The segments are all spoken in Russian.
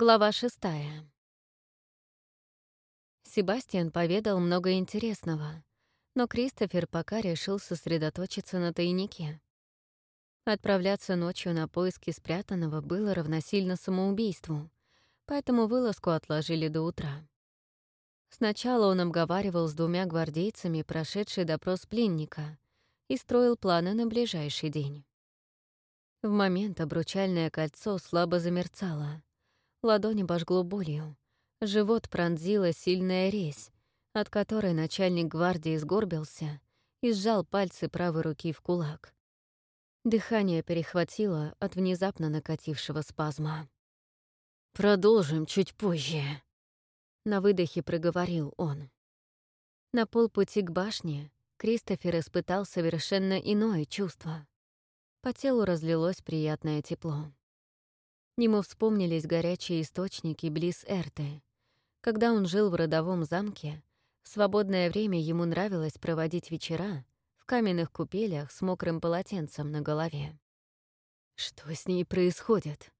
Глава шестая. Себастьян поведал много интересного, но Кристофер пока решил сосредоточиться на тайнике. Отправляться ночью на поиски спрятанного было равносильно самоубийству, поэтому вылазку отложили до утра. Сначала он обговаривал с двумя гвардейцами прошедший допрос пленника и строил планы на ближайший день. В момент обручальное кольцо слабо замерцало — Ладони обожгло болью. Живот пронзила сильная резь, от которой начальник гвардии сгорбился и сжал пальцы правой руки в кулак. Дыхание перехватило от внезапно накатившего спазма. «Продолжим чуть позже», — на выдохе проговорил он. На полпути к башне Кристофер испытал совершенно иное чувство. По телу разлилось приятное тепло. Ему вспомнились горячие источники близ Эрты. Когда он жил в родовом замке, в свободное время ему нравилось проводить вечера в каменных купелях с мокрым полотенцем на голове. «Что с ней происходит?»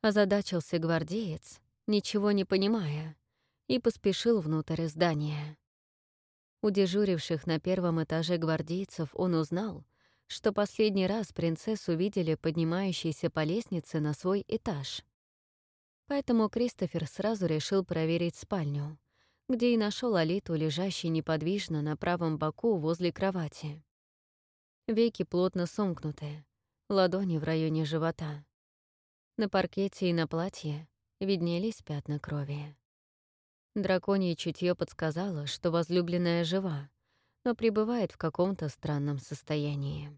Озадачился гвардеец, ничего не понимая, и поспешил внутрь здания. У дежуривших на первом этаже гвардейцев он узнал, что последний раз принцессу видели поднимающейся по лестнице на свой этаж. Поэтому Кристофер сразу решил проверить спальню, где и нашел Алиту, лежащей неподвижно на правом боку возле кровати. Веки плотно сомкнуты, ладони в районе живота. На паркете и на платье виднелись пятна крови. Драконье чутье подсказало, что возлюбленная жива, но пребывает в каком-то странном состоянии.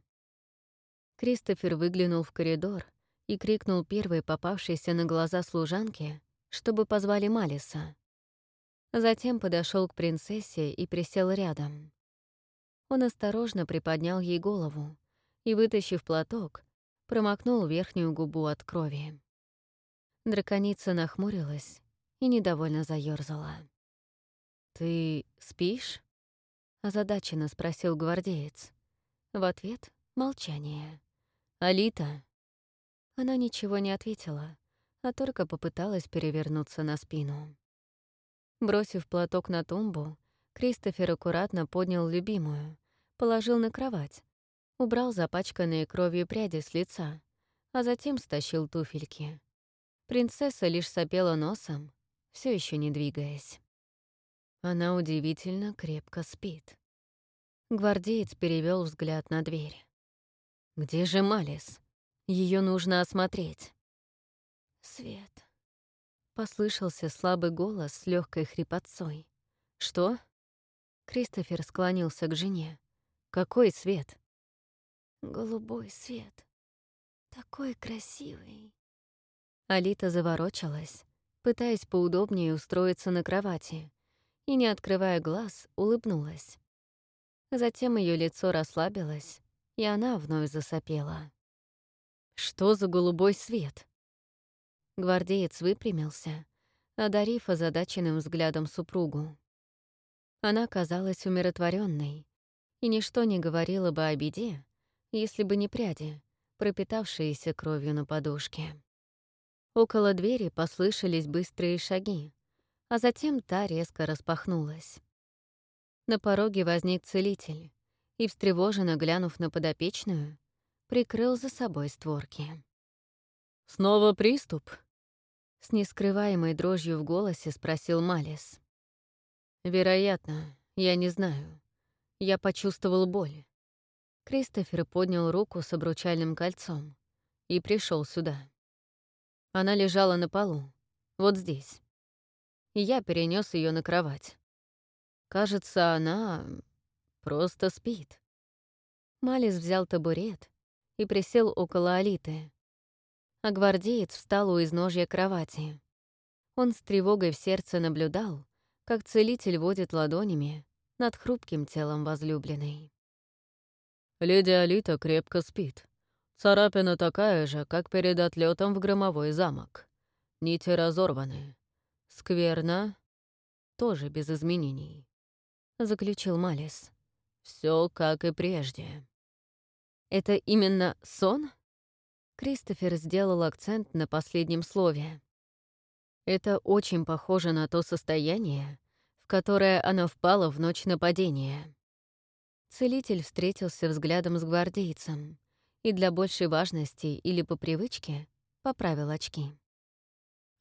Кристофер выглянул в коридор и крикнул первой попавшейся на глаза служанке, чтобы позвали Малиса. Затем подошел к принцессе и присел рядом. Он осторожно приподнял ей голову и, вытащив платок, промокнул верхнюю губу от крови. Драконица нахмурилась и недовольно заёрзала. «Ты спишь?» озадаченно спросил гвардеец. В ответ — молчание. «Алита?» Она ничего не ответила, а только попыталась перевернуться на спину. Бросив платок на тумбу, Кристофер аккуратно поднял любимую, положил на кровать, убрал запачканные кровью пряди с лица, а затем стащил туфельки. Принцесса лишь сопела носом, все еще не двигаясь. Она удивительно крепко спит. Гвардеец перевел взгляд на дверь. «Где же Малис? Ее нужно осмотреть». «Свет», — послышался слабый голос с легкой хрипотцой. «Что?» Кристофер склонился к жене. «Какой свет?» «Голубой свет. Такой красивый». Алита заворочалась, пытаясь поудобнее устроиться на кровати и, не открывая глаз, улыбнулась. Затем ее лицо расслабилось, и она вновь засопела. «Что за голубой свет?» Гвардеец выпрямился, одарив озадаченным взглядом супругу. Она казалась умиротворенной, и ничто не говорило бы о беде, если бы не пряди, пропитавшиеся кровью на подушке. Около двери послышались быстрые шаги, а затем та резко распахнулась. На пороге возник целитель и, встревоженно глянув на подопечную, прикрыл за собой створки. «Снова приступ?» С нескрываемой дрожью в голосе спросил Малис. «Вероятно, я не знаю. Я почувствовал боль». Кристофер поднял руку с обручальным кольцом и пришел сюда. Она лежала на полу, вот здесь и я перенес ее на кровать. Кажется, она просто спит. Малис взял табурет и присел около Алиты, а гвардеец встал у изножья кровати. Он с тревогой в сердце наблюдал, как целитель водит ладонями над хрупким телом возлюбленной. Леди Алита крепко спит. Царапина такая же, как перед отлетом в громовой замок. Нити разорваны. Скверно. Тоже без изменений. Заключил Малис. Все как и прежде. Это именно сон? Кристофер сделал акцент на последнем слове. Это очень похоже на то состояние, в которое она впала в ночь нападения. Целитель встретился взглядом с гвардейцем и для большей важности или по привычке поправил очки.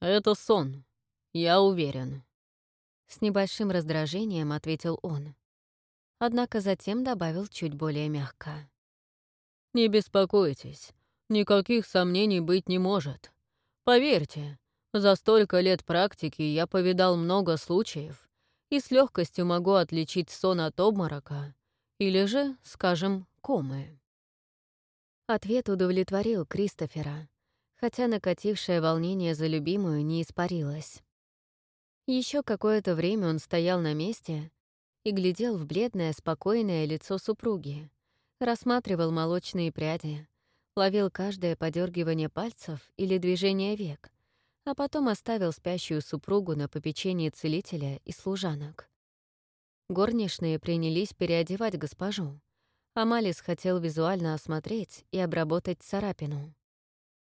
«Это сон, я уверен», — с небольшим раздражением ответил он. Однако затем добавил чуть более мягко. «Не беспокойтесь, никаких сомнений быть не может. Поверьте, за столько лет практики я повидал много случаев и с легкостью могу отличить сон от обморока или же, скажем, комы. Ответ удовлетворил Кристофера, хотя накатившее волнение за любимую не испарилось. Еще какое-то время он стоял на месте и глядел в бледное, спокойное лицо супруги, рассматривал молочные пряди, ловил каждое подергивание пальцев или движение век, а потом оставил спящую супругу на попечении целителя и служанок. Горничные принялись переодевать госпожу, а Малис хотел визуально осмотреть и обработать царапину.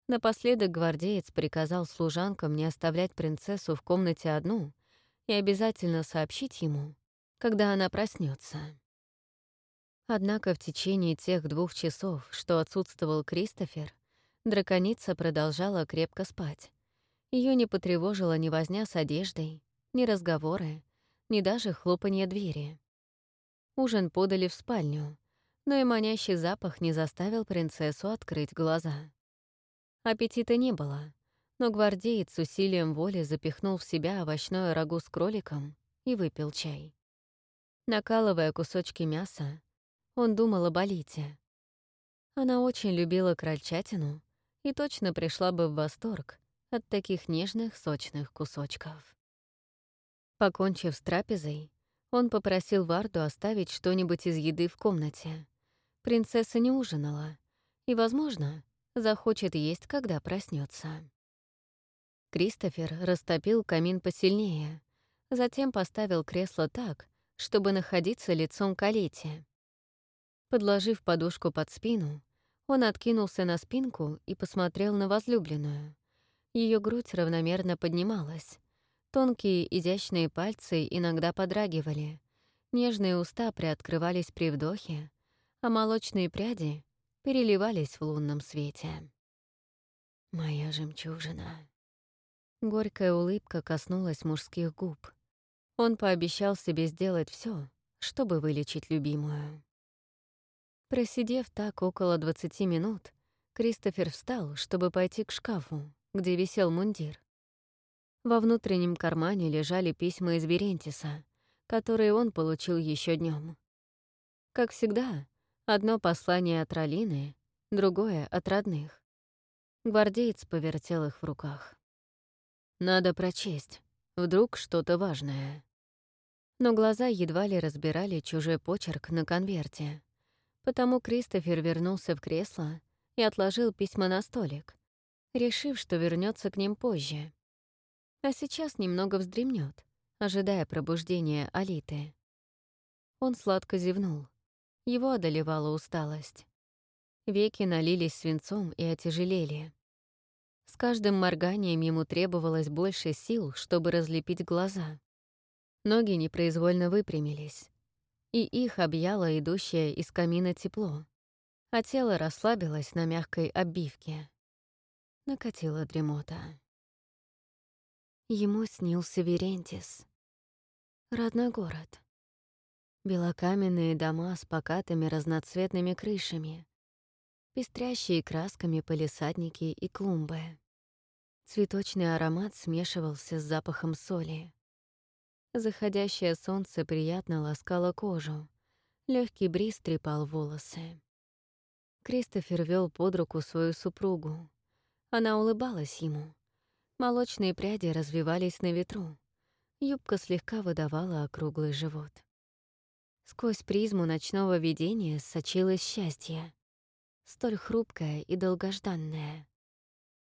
Напоследок гвардеец приказал служанкам не оставлять принцессу в комнате одну и обязательно сообщить ему, когда она проснется. Однако в течение тех двух часов, что отсутствовал Кристофер, драконица продолжала крепко спать, ее не потревожила ни возня с одеждой, ни разговоры, ни даже хлопанье двери. Ужин подали в спальню, но и манящий запах не заставил принцессу открыть глаза. Аппетита не было, но гвардеец с усилием воли запихнул в себя овощное рагу с кроликом и выпил чай. Накалывая кусочки мяса, он думал об Алите. Она очень любила крольчатину и точно пришла бы в восторг, от таких нежных, сочных кусочков. Покончив с трапезой, он попросил Варду оставить что-нибудь из еды в комнате. Принцесса не ужинала и, возможно, захочет есть, когда проснется. Кристофер растопил камин посильнее, затем поставил кресло так, чтобы находиться лицом к Олете. Подложив подушку под спину, он откинулся на спинку и посмотрел на возлюбленную. Ее грудь равномерно поднималась. Тонкие изящные пальцы иногда подрагивали. Нежные уста приоткрывались при вдохе, а молочные пряди переливались в лунном свете. «Моя жемчужина». Горькая улыбка коснулась мужских губ. Он пообещал себе сделать все, чтобы вылечить любимую. Просидев так около 20 минут, Кристофер встал, чтобы пойти к шкафу, где висел мундир. Во внутреннем кармане лежали письма из Верентиса, которые он получил еще днем. Как всегда, одно послание от Ралины, другое — от родных. Гвардеец повертел их в руках. «Надо прочесть. Вдруг что-то важное». Но глаза едва ли разбирали чужой почерк на конверте. Потому Кристофер вернулся в кресло и отложил письма на столик, решив, что вернется к ним позже. А сейчас немного вздремнет, ожидая пробуждения Алиты. Он сладко зевнул. Его одолевала усталость. Веки налились свинцом и отяжелели. С каждым морганием ему требовалось больше сил, чтобы разлепить глаза. Ноги непроизвольно выпрямились, и их объяло идущее из камина тепло, а тело расслабилось на мягкой обивке накатила дремота. Ему снился Верентис. Родной город. Белокаменные дома с покатыми разноцветными крышами, пестрящие красками полисадники и клумбы. Цветочный аромат смешивался с запахом соли. Заходящее солнце приятно ласкало кожу, легкий бриз трепал волосы. Кристофер вел под руку свою супругу, она улыбалась ему. Молочные пряди развивались на ветру. Юбка слегка выдавала округлый живот. Сквозь призму ночного видения сочилось счастье. Столь хрупкое и долгожданное.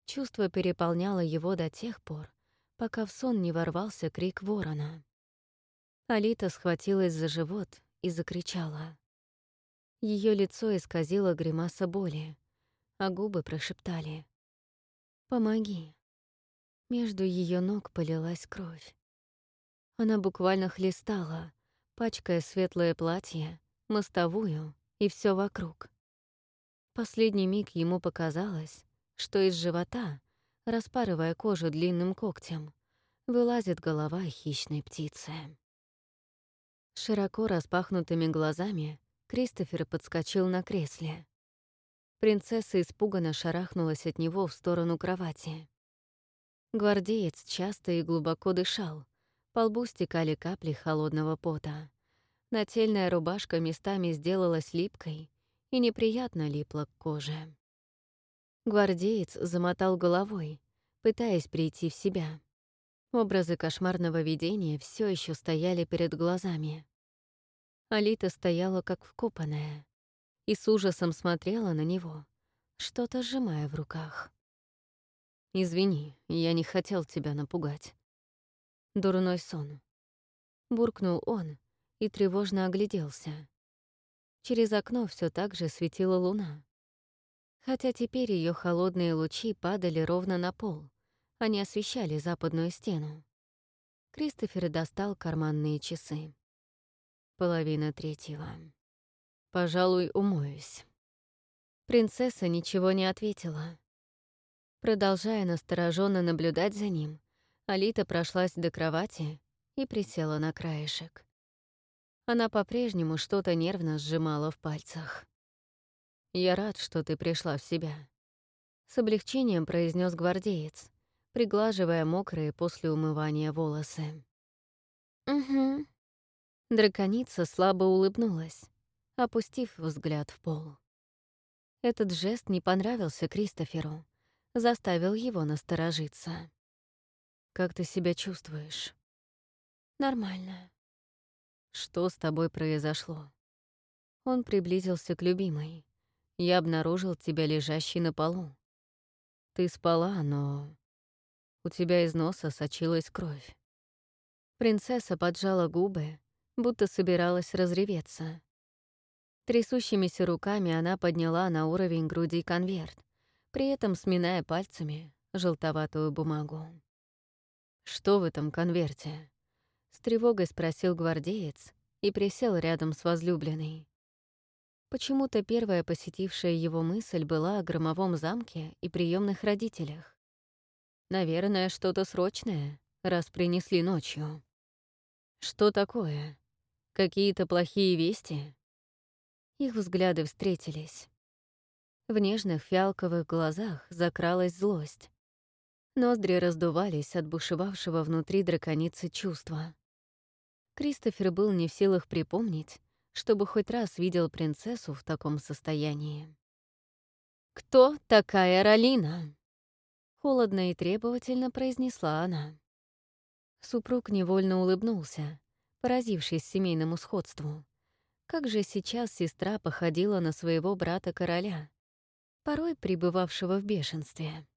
Чувство переполняло его до тех пор, пока в сон не ворвался крик ворона. Алита схватилась за живот и закричала. Ее лицо исказило гримаса боли, а губы прошептали — Помоги. Между ее ног полилась кровь. Она буквально хлестала, пачкая светлое платье, мостовую и все вокруг. Последний миг ему показалось, что из живота, распарывая кожу длинным когтем, вылазит голова хищной птицы. Широко распахнутыми глазами Кристофер подскочил на кресле. Принцесса испуганно шарахнулась от него в сторону кровати. Гвардеец часто и глубоко дышал, по лбу стекали капли холодного пота. Нательная рубашка местами сделалась липкой и неприятно липла к коже. Гвардеец замотал головой, пытаясь прийти в себя. Образы кошмарного видения все еще стояли перед глазами. Алита стояла как вкопанная и с ужасом смотрела на него, что-то сжимая в руках. «Извини, я не хотел тебя напугать». Дурной сон. Буркнул он и тревожно огляделся. Через окно все так же светила луна. Хотя теперь ее холодные лучи падали ровно на пол, они освещали западную стену. Кристофер достал карманные часы. Половина третьего. «Пожалуй, умоюсь». Принцесса ничего не ответила. Продолжая настороженно наблюдать за ним, Алита прошлась до кровати и присела на краешек. Она по-прежнему что-то нервно сжимала в пальцах. «Я рад, что ты пришла в себя», — с облегчением произнес гвардеец, приглаживая мокрые после умывания волосы. «Угу», Драконица слабо улыбнулась, опустив взгляд в пол. Этот жест не понравился Кристоферу, заставил его насторожиться. «Как ты себя чувствуешь?» «Нормально». «Что с тобой произошло?» Он приблизился к любимой. Я обнаружил тебя лежащей на полу. Ты спала, но... У тебя из носа сочилась кровь. Принцесса поджала губы, будто собиралась разреветься. Трясущимися руками она подняла на уровень груди конверт, при этом сминая пальцами желтоватую бумагу. «Что в этом конверте?» — с тревогой спросил гвардеец и присел рядом с возлюбленной. Почему-то первая посетившая его мысль была о громовом замке и приемных родителях. Наверное, что-то срочное, раз принесли ночью. «Что такое?» Какие-то плохие вести? Их взгляды встретились. В нежных фиалковых глазах закралась злость. Ноздри раздувались от бушевавшего внутри драконицы чувства. Кристофер был не в силах припомнить, чтобы хоть раз видел принцессу в таком состоянии. «Кто такая Ралина?» Холодно и требовательно произнесла она. Супруг невольно улыбнулся, поразившись семейному сходству. Как же сейчас сестра походила на своего брата-короля, порой пребывавшего в бешенстве.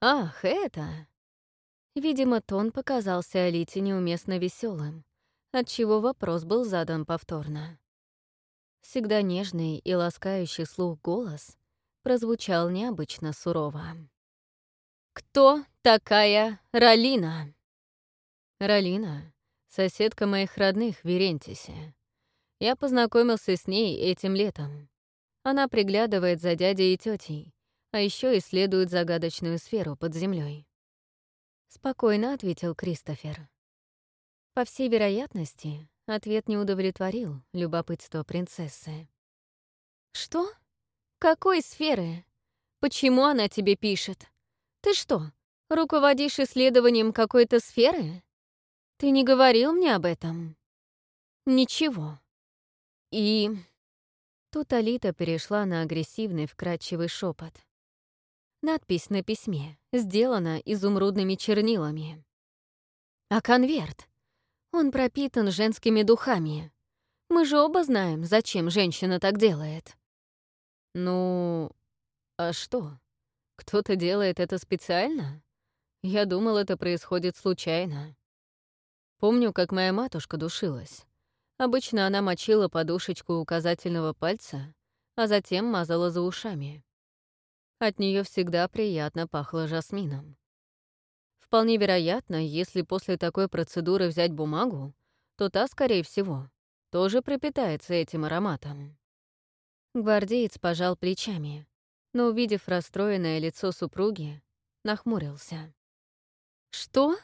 «Ах, это!» Видимо, тон показался Алите неуместно веселым, отчего вопрос был задан повторно. Всегда нежный и ласкающий слух голос прозвучал необычно сурово. «Кто такая Ралина?» «Ралина соседка моих родных в Верентисе. Я познакомился с ней этим летом. Она приглядывает за дядей и тетей, а еще исследует загадочную сферу под землей. Спокойно ответил Кристофер. По всей вероятности, ответ не удовлетворил любопытство принцессы. «Что? Какой сферы? Почему она тебе пишет? Ты что, руководишь исследованием какой-то сферы?» Ты не говорил мне об этом? Ничего. И... Тут Алита перешла на агрессивный вкрадчивый шепот. Надпись на письме сделана изумрудными чернилами. А конверт? Он пропитан женскими духами. Мы же оба знаем, зачем женщина так делает. Ну, а что? Кто-то делает это специально? Я думал, это происходит случайно. Помню, как моя матушка душилась. Обычно она мочила подушечку указательного пальца, а затем мазала за ушами. От нее всегда приятно пахло жасмином. Вполне вероятно, если после такой процедуры взять бумагу, то та, скорее всего, тоже пропитается этим ароматом. Гвардеец пожал плечами, но, увидев расстроенное лицо супруги, нахмурился. «Что?»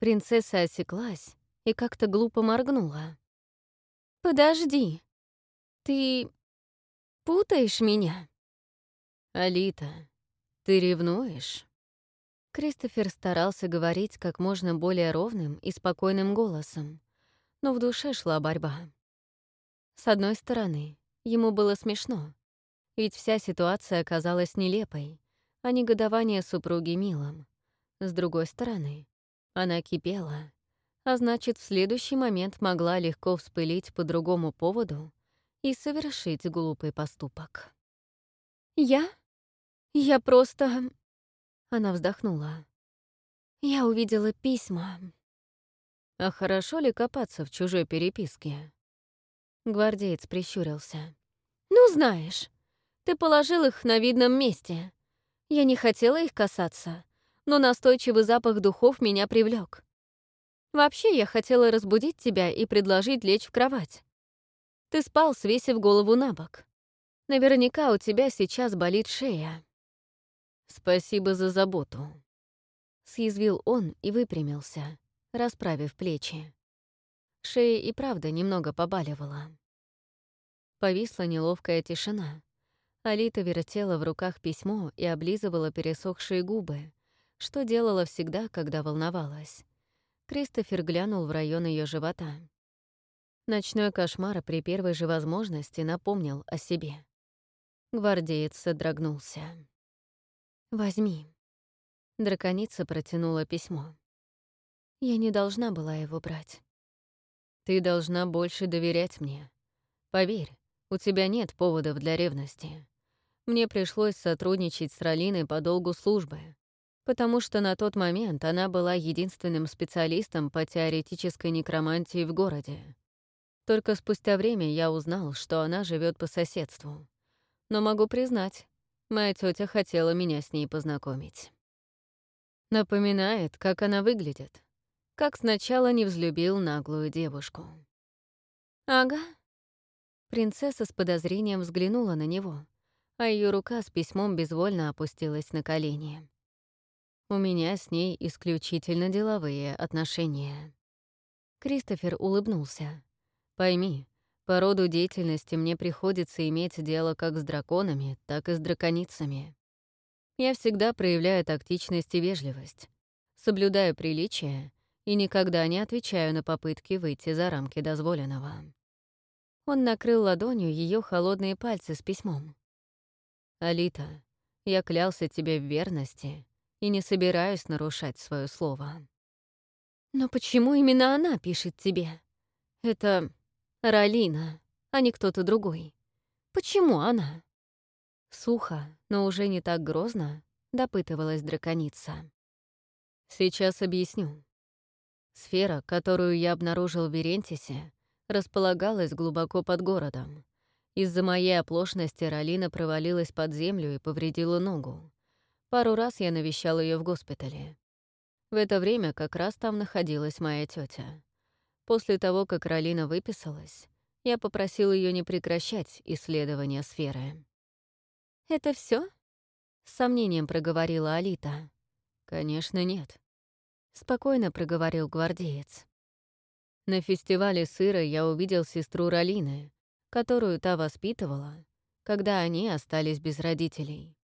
Принцесса осеклась и как-то глупо моргнула. «Подожди, ты путаешь меня?» «Алита, ты ревнуешь?» Кристофер старался говорить как можно более ровным и спокойным голосом, но в душе шла борьба. С одной стороны, ему было смешно, ведь вся ситуация оказалась нелепой, а негодование супруги милым. С другой стороны, она кипела, а значит, в следующий момент могла легко вспылить по другому поводу и совершить глупый поступок. «Я? Я просто...» Она вздохнула. «Я увидела письма». «А хорошо ли копаться в чужой переписке?» Гвардеец прищурился. «Ну, знаешь, ты положил их на видном месте. Я не хотела их касаться, но настойчивый запах духов меня привлек. Вообще, я хотела разбудить тебя и предложить лечь в кровать. Ты спал, свесив голову на бок. Наверняка у тебя сейчас болит шея. Спасибо за заботу. Съязвил он и выпрямился, расправив плечи. Шея и правда немного побаливала. Повисла неловкая тишина. Алита вертела в руках письмо и облизывала пересохшие губы, что делала всегда, когда волновалась. Кристофер глянул в район ее живота. Ночной кошмар при первой же возможности напомнил о себе. Гвардеец содрогнулся. «Возьми». Драконица протянула письмо. Я не должна была его брать. «Ты должна больше доверять мне. Поверь, у тебя нет поводов для ревности. Мне пришлось сотрудничать с Ролиной по долгу службы, потому что на тот момент она была единственным специалистом по теоретической некромантии в городе. Только спустя время я узнал, что она живет по соседству. Но могу признать, моя тетя хотела меня с ней познакомить. Напоминает, как она выглядит. Как сначала не взлюбил наглую девушку. «Ага». Принцесса с подозрением взглянула на него, а ее рука с письмом безвольно опустилась на колени. У меня с ней исключительно деловые отношения. Кристофер улыбнулся. Пойми, по роду деятельности мне приходится иметь дело как с драконами, так и с драконицами. Я всегда проявляю тактичность и вежливость, соблюдаю приличия и никогда не отвечаю на попытки выйти за рамки дозволенного. Он накрыл ладонью ее холодные пальцы с письмом. «Алита, я клялся тебе в верности и не собираюсь нарушать свое слово». «Но почему именно она пишет тебе? Это Ралина, а не кто-то другой. Почему она? Сухо, но уже не так грозно, допытывалась драконица. Сейчас объясню. Сфера, которую я обнаружил в Верентисе, располагалась глубоко под городом. Из-за моей оплошности Ралина провалилась под землю и повредила ногу. Пару раз я навещал ее в госпитале. В это время как раз там находилась моя тетя. После того, как Ролина выписалась, я попросил ее не прекращать исследование сферы. «Это все? с сомнением проговорила Алита. «Конечно, нет», — спокойно проговорил гвардеец. На фестивале сыра я увидел сестру Ролины, которую та воспитывала, когда они остались без родителей.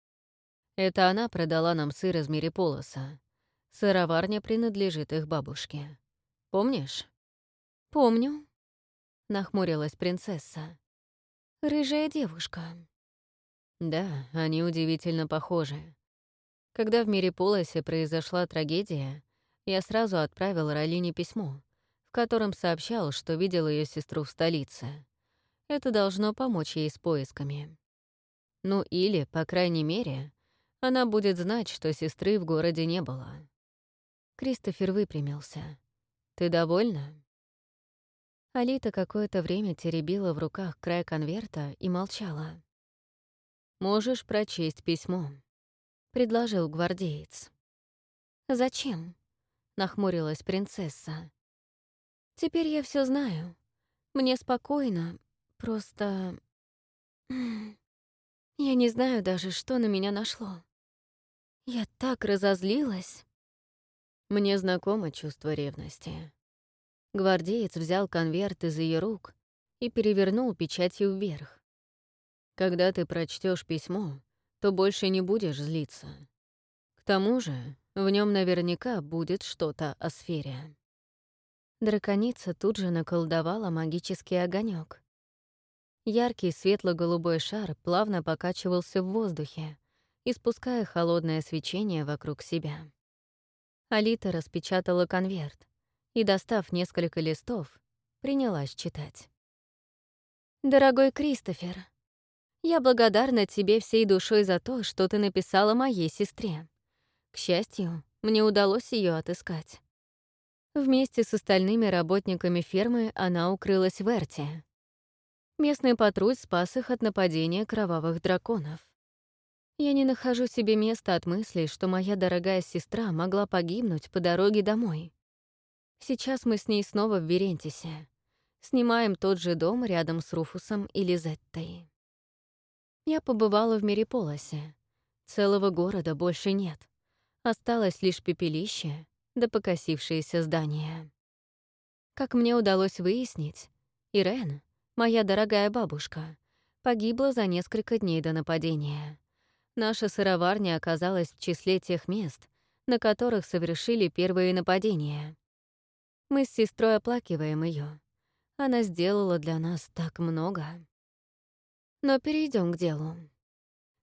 Это она продала нам сыр из Мериполоса. Сыроварня принадлежит их бабушке. Помнишь? «Помню», — нахмурилась принцесса. «Рыжая девушка». Да, они удивительно похожи. Когда в мире Полосе произошла трагедия, я сразу отправил Ролине письмо, в котором сообщал, что видел ее сестру в столице. Это должно помочь ей с поисками. Ну или, по крайней мере, она будет знать, что сестры в городе не было. Кристофер выпрямился. «Ты довольна?» Алита какое-то время теребила в руках край конверта и молчала. «Можешь прочесть письмо», — предложил гвардеец. «Зачем?» — нахмурилась принцесса. «Теперь я все знаю. Мне спокойно, просто... Я не знаю даже, что на меня нашло. Я так разозлилась». Мне знакомо чувство ревности. Гвардеец взял конверт из ее рук и перевернул печатью вверх. Когда ты прочтешь письмо, то больше не будешь злиться. К тому же в нем наверняка будет что-то о сфере. Драконица тут же наколдовала магический огонек. Яркий светло-голубой шар плавно покачивался в воздухе, испуская холодное свечение вокруг себя. Алита распечатала конверт и, достав несколько листов, принялась читать. «Дорогой Кристофер, я благодарна тебе всей душой за то, что ты написала моей сестре. К счастью, мне удалось ее отыскать. Вместе с остальными работниками фермы она укрылась в Эрте. Местный патруль спас их от нападения кровавых драконов. Я не нахожу себе места от мысли, что моя дорогая сестра могла погибнуть по дороге домой. Сейчас мы с ней снова в Верентисе. Снимаем тот же дом рядом с Руфусом и Лизеттой. Я побывала в Мериполосе. Целого города больше нет. Осталось лишь пепелище да покосившиеся здания. Как мне удалось выяснить, Ирен, моя дорогая бабушка, погибла за несколько дней до нападения. Наша сыроварня оказалась в числе тех мест, на которых совершили первые нападения. Мы с сестрой оплакиваем ее. Она сделала для нас так много. Но перейдем к делу.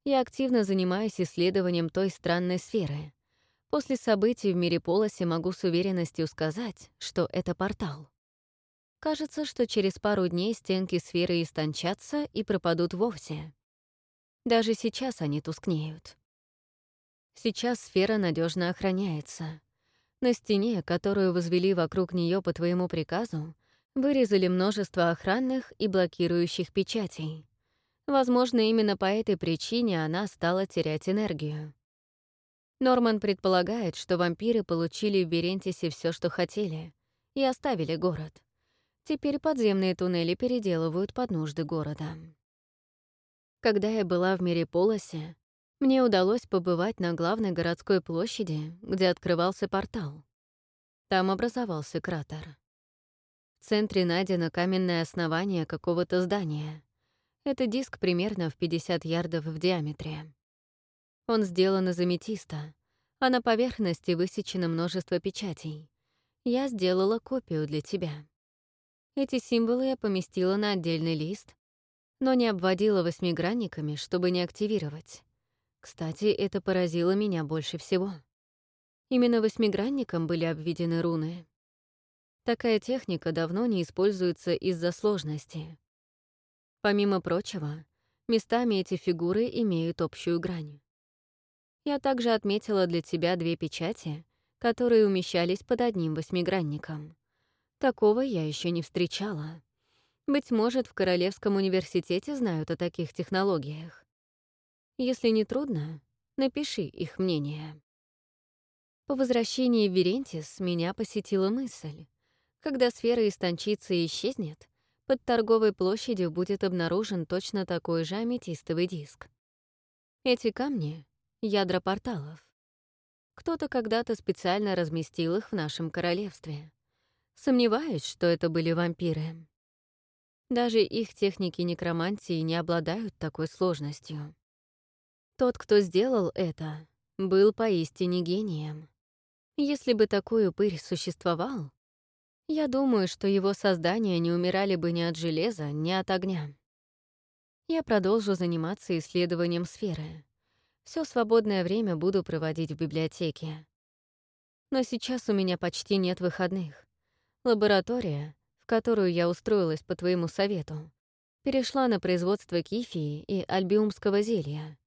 Я активно занимаюсь исследованием той странной сферы. После событий в мире Полосе могу с уверенностью сказать, что это портал. Кажется, что через пару дней стенки сферы истончатся и пропадут вовсе. Даже сейчас они тускнеют. Сейчас сфера надежно охраняется. На стене, которую возвели вокруг нее по твоему приказу, вырезали множество охранных и блокирующих печатей. Возможно, именно по этой причине она стала терять энергию. Норман предполагает, что вампиры получили в Берентисе все, что хотели, и оставили город. Теперь подземные туннели переделывают под нужды города. Когда я была в мире Полосе, мне удалось побывать на главной городской площади, где открывался портал. Там образовался кратер. В центре найдено каменное основание какого-то здания. Это диск примерно в 50 ярдов в диаметре. Он сделан из аметиста, а на поверхности высечено множество печатей. Я сделала копию для тебя. Эти символы я поместила на отдельный лист, но не обводила восьмигранниками, чтобы не активировать. Кстати, это поразило меня больше всего. Именно восьмигранником были обведены руны. Такая техника давно не используется из-за сложности. Помимо прочего, местами эти фигуры имеют общую грань. Я также отметила для тебя две печати, которые умещались под одним восьмигранником. Такого я еще не встречала. Быть может, в Королевском университете знают о таких технологиях. Если не трудно, напиши их мнение. По возвращении в Верентис меня посетила мысль. Когда сфера истончится и исчезнет, под торговой площадью будет обнаружен точно такой же аметистовый диск. Эти камни — ядра порталов. Кто-то когда-то специально разместил их в нашем королевстве. Сомневаюсь, что это были вампиры. Даже их техники некромантии не обладают такой сложностью. Тот, кто сделал это, был поистине гением. Если бы такой упырь существовал, я думаю, что его создания не умирали бы ни от железа, ни от огня. Я продолжу заниматься исследованием сферы. Все свободное время буду проводить в библиотеке. Но сейчас у меня почти нет выходных. Лаборатория, в которую я устроилась по твоему совету, перешла на производство кифии и альбиумского зелья.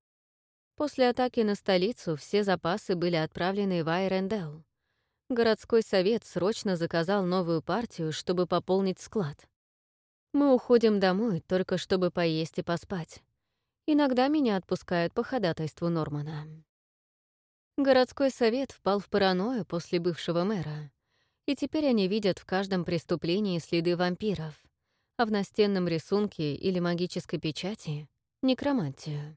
После атаки на столицу все запасы были отправлены в Айрендел, городской совет срочно заказал новую партию, чтобы пополнить склад. Мы уходим домой только чтобы поесть и поспать. Иногда меня отпускают по ходатайству Нормана. Городской совет впал в паранойю после бывшего мэра, и теперь они видят в каждом преступлении следы вампиров, а в настенном рисунке или магической печати — некромантию.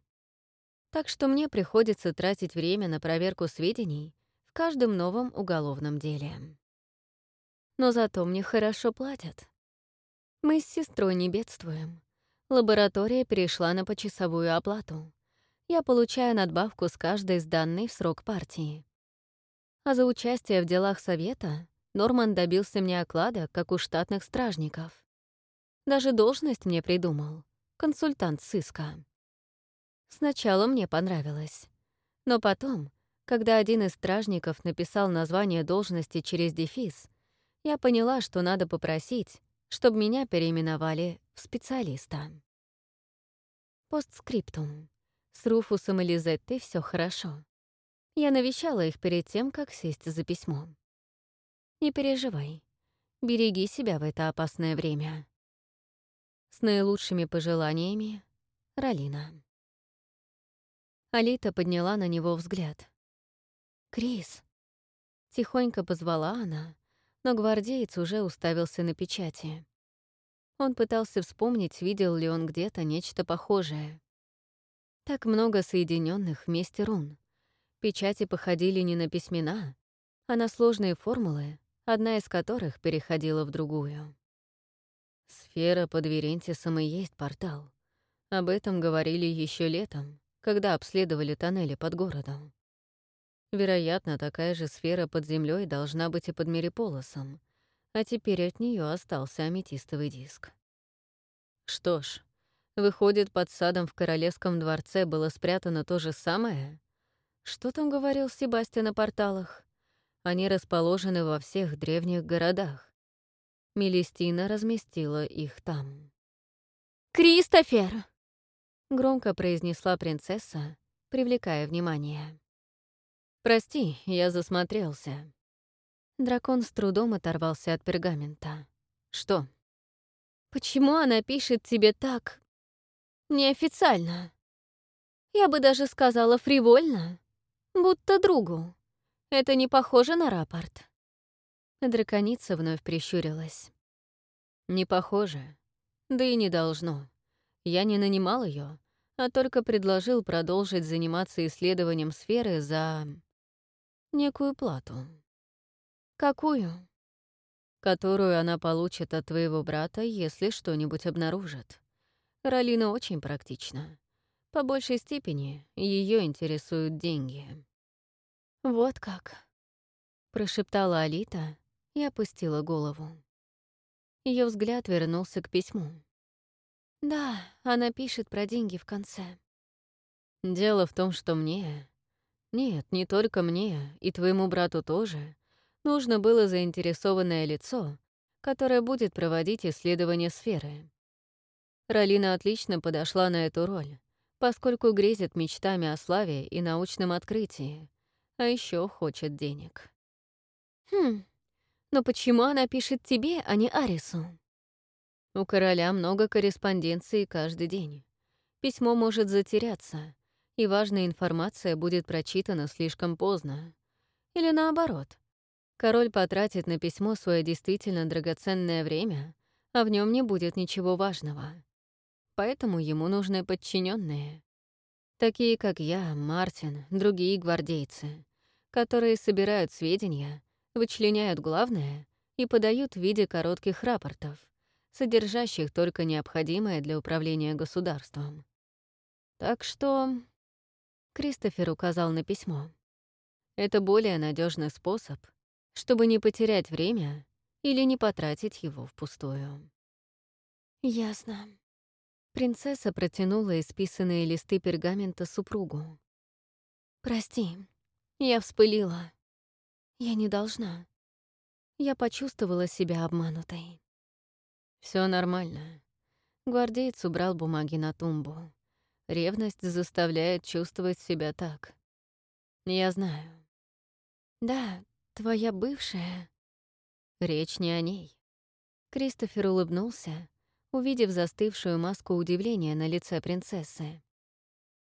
Так что мне приходится тратить время на проверку сведений в каждом новом уголовном деле. Но зато мне хорошо платят. Мы с сестрой не бедствуем. Лаборатория перешла на почасовую оплату. Я получаю надбавку с каждой сданной в срок партии. А за участие в делах совета Норман добился мне оклада, как у штатных стражников. Даже должность мне придумал — консультант сыска. Сначала мне понравилось. Но потом, когда один из стражников написал название должности через дефис, я поняла, что надо попросить, чтобы меня переименовали в специалиста. Постскриптум. С Руфусом и Лизеттой все хорошо. Я навещала их перед тем, как сесть за письмо. Не переживай. Береги себя в это опасное время. С наилучшими пожеланиями, Ралина. Алита подняла на него взгляд. «Крис!» Тихонько позвала она, но гвардеец уже уставился на печати. Он пытался вспомнить, видел ли он где-то нечто похожее. Так много соединенных вместе рун. Печати походили не на письмена, а на сложные формулы, одна из которых переходила в другую. Сфера под Верентисом и есть портал. Об этом говорили еще летом, когда обследовали тоннели под городом. Вероятно, такая же сфера под землей должна быть и под Мериполосом, а теперь от нее остался аметистовый диск. Что ж, выходит, под садом в Королевском дворце было спрятано то же самое? Что там говорил Себастьян о порталах? Они расположены во всех древних городах. Мелистина разместила их там. «Кристофер!» — громко произнесла принцесса, привлекая внимание. «Прости, я засмотрелся». Дракон с трудом оторвался от пергамента. «Что?» «Почему она пишет тебе так... неофициально? Я бы даже сказала фривольно, будто другу. Это не похоже на рапорт». Драконица вновь прищурилась. «Не похоже. Да и не должно. Я не нанимал ее, а только предложил продолжить заниматься исследованием сферы за... некую плату». «Какую?» «Которую она получит от твоего брата, если что-нибудь обнаружит. Ролина очень практична. По большей степени ее интересуют деньги». «Вот как», — прошептала Алита и опустила голову. Ее взгляд вернулся к письму. «Да, она пишет про деньги в конце». «Дело в том, что мне... Нет, не только мне, и твоему брату тоже, нужно было заинтересованное лицо, которое будет проводить исследование сферы. Ралина отлично подошла на эту роль, поскольку грезит мечтами о славе и научном открытии, а еще хочет денег. «Хм, но почему она пишет тебе, а не Арису?» У короля много корреспонденции каждый день. Письмо может затеряться, и важная информация будет прочитана слишком поздно. Или наоборот. Король потратит на письмо свое действительно драгоценное время, а в нем не будет ничего важного. Поэтому ему нужны подчиненные, Такие, как я, Мартин, другие гвардейцы, которые собирают сведения, вычленяют главное и подают в виде коротких рапортов, содержащих только необходимое для управления государством. Так что... Кристофер указал на письмо. Это более надежный способ, чтобы не потерять время или не потратить его впустую. «Ясно», Принцесса протянула исписанные листы пергамента супругу. «Прости, я вспылила. Я не должна. Я почувствовала себя обманутой». Все нормально». Гвардеец убрал бумаги на тумбу. Ревность заставляет чувствовать себя так. Я знаю. Да, твоя бывшая. Речь не о ней. Кристофер улыбнулся, увидев застывшую маску удивления на лице принцессы.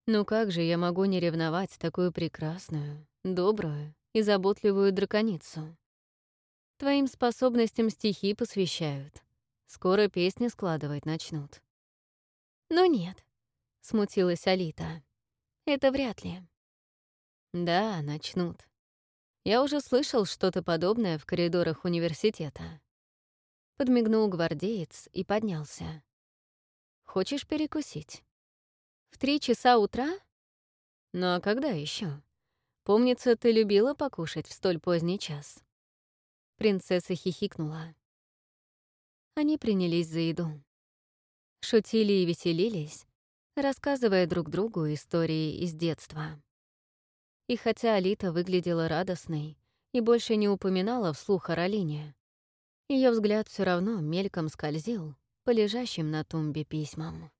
Ну как же я могу не ревновать такую прекрасную, добрую и заботливую драконицу? Твоим способностям стихи посвящают. Скоро песни складывать начнут. Ну нет, смутилась Алита. Это вряд ли. Да, начнут. Я уже слышал что-то подобное в коридорах университета. Подмигнул гвардеец и поднялся. Хочешь перекусить? В три часа утра? Ну а когда еще? Помнится, ты любила покушать в столь поздний час. Принцесса хихикнула. Они принялись за еду. Шутили и веселились, рассказывая друг другу истории из детства. И хотя Алита выглядела радостной и больше не упоминала вслух о Ролине, ее взгляд все равно мельком скользил по лежащим на тумбе письмам.